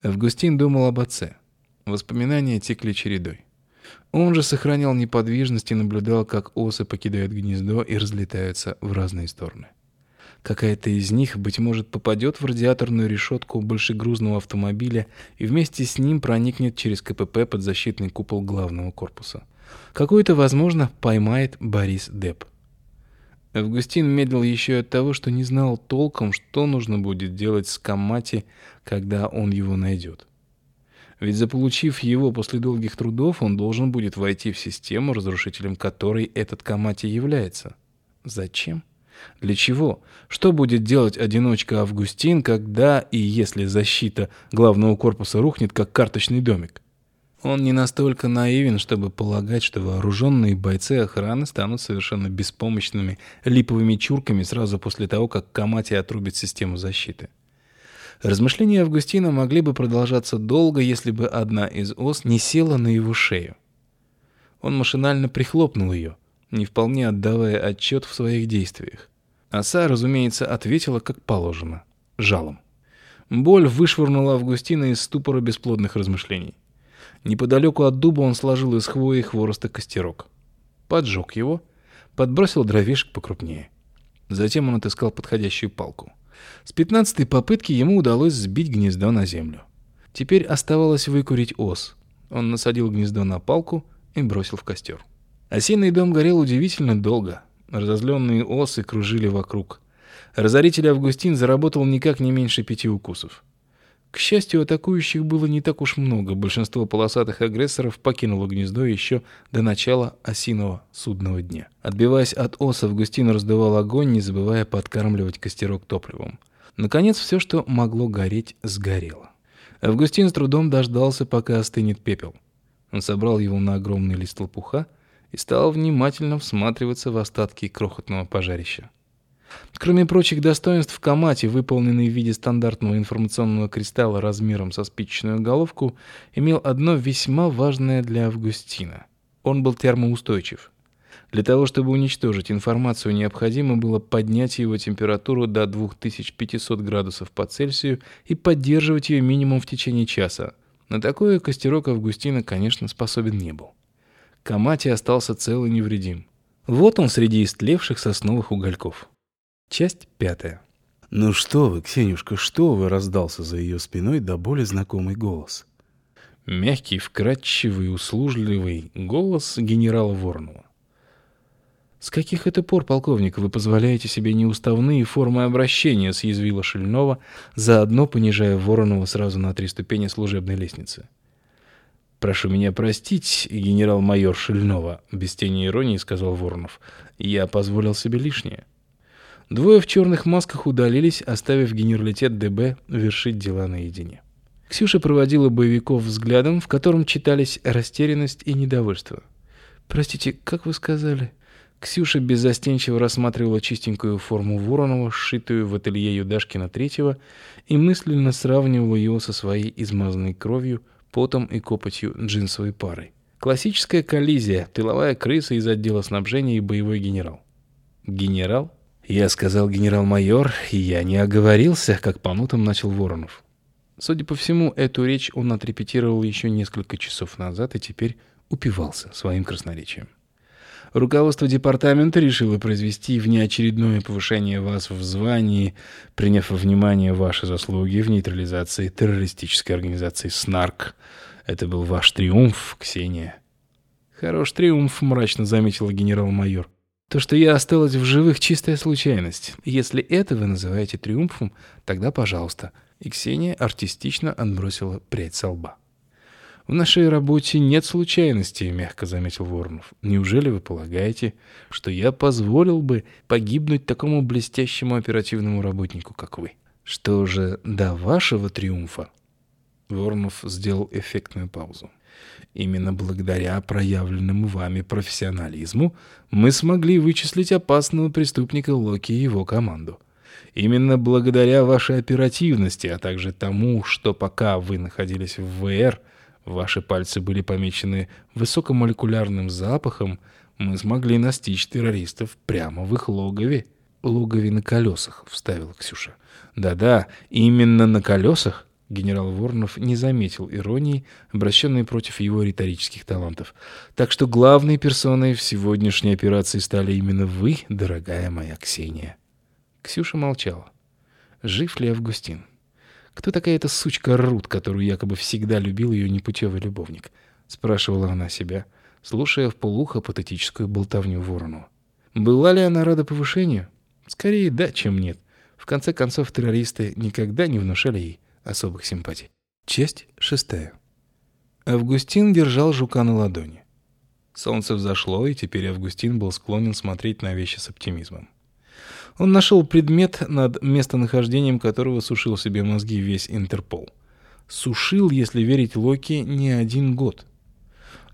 Августин думал об отце. Воспоминания текли чередой. Он же сохранял неподвижность и наблюдал, как осы покидают гнездо и разлетаются в разные стороны. Какая-то из них, быть может, попадет в радиаторную решетку большегрузного автомобиля и вместе с ним проникнет через КПП под защитный купол главного корпуса. Какой-то, возможно, поймает Борис Деп. Августин медлил еще от того, что не знал толком, что нужно будет делать с Камати, когда он его найдет. Ведь заполучив его после долгих трудов, он должен будет войти в систему, разрушителем которой этот Камати является. Зачем? Для чего? Что будет делать одиночка Августин, когда и если защита главного корпуса рухнет, как карточный домик? Он не настолько наивен, чтобы полагать, что вооруженные бойцы охраны станут совершенно беспомощными липовыми чурками сразу после того, как Камати отрубит систему защиты. Размышления Августина могли бы продолжаться долго, если бы одна из ос не села на его шею. Он машинально прихлопнул ее, не вполне отдавая отчет в своих действиях. Оса, разумеется, ответила как положено жалом. Боль вышвырнула Августина из ступора бесплодных размышлений. Неподалеку от дуба он сложил из хвои хвороста костерок. Поджег его, подбросил дровишек покрупнее. Затем он отыскал подходящую палку. С пятнадцатой попытки ему удалось сбить гнездо на землю. Теперь оставалось выкурить ос. Он насадил гнездо на палку и бросил в костер. Осиный дом горел удивительно долго. Разозленные осы кружили вокруг. Разоритель Августин заработал никак не меньше пяти укусов. К счастью, атакующих было не так уж много. Большинство полосатых агрессоров покинуло гнездо еще до начала осиного судного дня. Отбиваясь от ос, Августин раздувал огонь, не забывая подкармливать костерок топливом. Наконец, все, что могло гореть, сгорело. Августин с трудом дождался, пока остынет пепел. Он собрал его на огромный лист лопуха и стал внимательно всматриваться в остатки крохотного пожарища. Кроме прочих достоинств, в Камате, выполненный в виде стандартного информационного кристалла размером со спичечную головку, имел одно весьма важное для Августина. Он был термоустойчив. Для того, чтобы уничтожить информацию, необходимо было поднять его температуру до 2500 градусов по Цельсию и поддерживать ее минимум в течение часа. На такое костерок Августина, конечно, способен не был. Камати остался цел и невредим. Вот он среди истлевших сосновых угольков. Часть пятая. «Ну что вы, Ксенюшка, что вы?» — раздался за ее спиной до боли знакомый голос. Мягкий, вкрадчивый, услужливый голос генерала Воронова. «С каких это пор, полковник, вы позволяете себе неуставные формы обращения?» — съязвила Шильнова, заодно понижая Воронова сразу на три ступени служебной лестницы. «Прошу меня простить, генерал-майор Шильнова», — без тени иронии сказал Воронов. «Я позволил себе лишнее». Двое в черных масках удалились, оставив генералитет ДБ вершить дела наедине. Ксюша проводила боевиков взглядом, в котором читались растерянность и недовольство. «Простите, как вы сказали?» Ксюша беззастенчиво рассматривала чистенькую форму Воронова, сшитую в ателье Юдашкина третьего, и мысленно сравнивала его со своей измазанной кровью, потом и копотью джинсовой парой. Классическая коллизия, тыловая крыса из отдела снабжения и боевой генерал. Генерал я сказал генерал-майор, и я не оговорился, как по нотам начал Воронов. Судя по всему, эту речь он отрепетировал еще несколько часов назад и теперь упивался своим красноречием. Руководство департамента решило произвести внеочередное повышение вас в звании, приняв во внимание ваши заслуги в нейтрализации террористической организации СНАРК. Это был ваш триумф, Ксения. Хорош триумф, мрачно заметил генерал-майор. То, что я осталась в живых, чистая случайность. Если это вы называете триумфом, тогда пожалуйста. И Ксения артистично отбросила прядь со лба. В нашей работе нет случайностей, мягко заметил Воронов. Неужели вы полагаете, что я позволил бы погибнуть такому блестящему оперативному работнику, как вы? Что же до вашего триумфа? Воронов сделал эффектную паузу. Именно благодаря проявленному вами профессионализму мы смогли вычислить опасного преступника Локи и его команду. Именно благодаря вашей оперативности, а также тому, что пока вы находились в ВР, ваши пальцы были помечены высокомолекулярным запахом, мы смогли настичь террористов прямо в их логове. Логове на колесах, вставила Ксюша. Да-да, именно на колесах. Генерал Воронов не заметил иронии, обращенной против его риторических талантов. Так что главной персоной в сегодняшней операции стали именно вы, дорогая моя Ксения. Ксюша молчала. Жив ли Августин? Кто такая эта сучка Рут, которую якобы всегда любил ее непутевый любовник? Спрашивала она себя, слушая в полухо патетическую болтовню Воронова. Была ли она рада повышению? Скорее да, чем нет. В конце концов, террористы никогда не внушали ей особых симпатий. Часть шестая. Августин держал жука на ладони. Солнце взошло, и теперь Августин был склонен смотреть на вещи с оптимизмом. Он нашел предмет, над местонахождением которого сушил себе мозги весь Интерпол. Сушил, если верить Локи, не один год.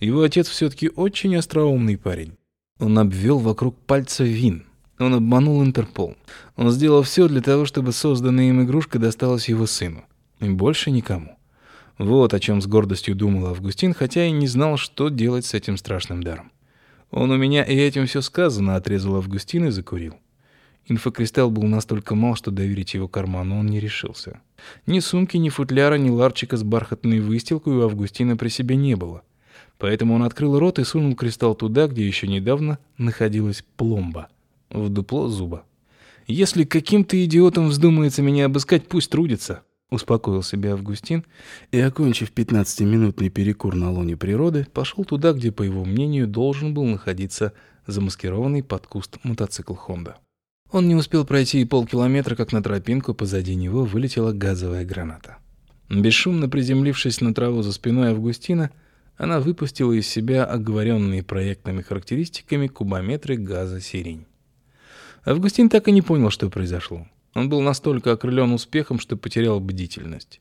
Его отец все-таки очень остроумный парень. Он обвел вокруг пальца вин. Он обманул Интерпол. Он сделал все для того, чтобы созданная им игрушка досталась его сыну. И больше никому. Вот о чем с гордостью думал Августин, хотя и не знал, что делать с этим страшным даром. «Он у меня и этим все сказано», — отрезал Августин и закурил. Инфокристалл был настолько мал, что доверить его карману он не решился. Ни сумки, ни футляра, ни ларчика с бархатной выстилкой у Августина при себе не было. Поэтому он открыл рот и сунул кристалл туда, где еще недавно находилась пломба. В дупло зуба. «Если каким-то идиотом вздумается меня обыскать, пусть трудится», Успокоил себя Августин и, окончив пятнадцатиминутный перекур на лоне природы, пошел туда, где, по его мнению, должен был находиться замаскированный под куст мотоцикл «Хонда». Он не успел пройти и полкилометра, как на тропинку позади него вылетела газовая граната. Бесшумно приземлившись на траву за спиной Августина, она выпустила из себя оговоренные проектными характеристиками кубометры газа сирень. Августин так и не понял, что произошло. Он был настолько окрылен успехом, что потерял бдительность.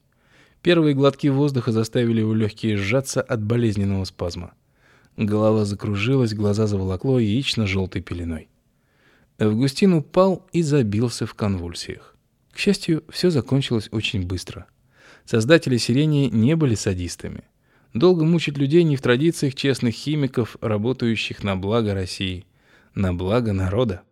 Первые глотки воздуха заставили его легкие сжаться от болезненного спазма. Голова закружилась, глаза заволокло яично-желтой пеленой. Августин упал и забился в конвульсиях. К счастью, все закончилось очень быстро. Создатели сирени не были садистами. Долго мучить людей не в традициях честных химиков, работающих на благо России, на благо народа.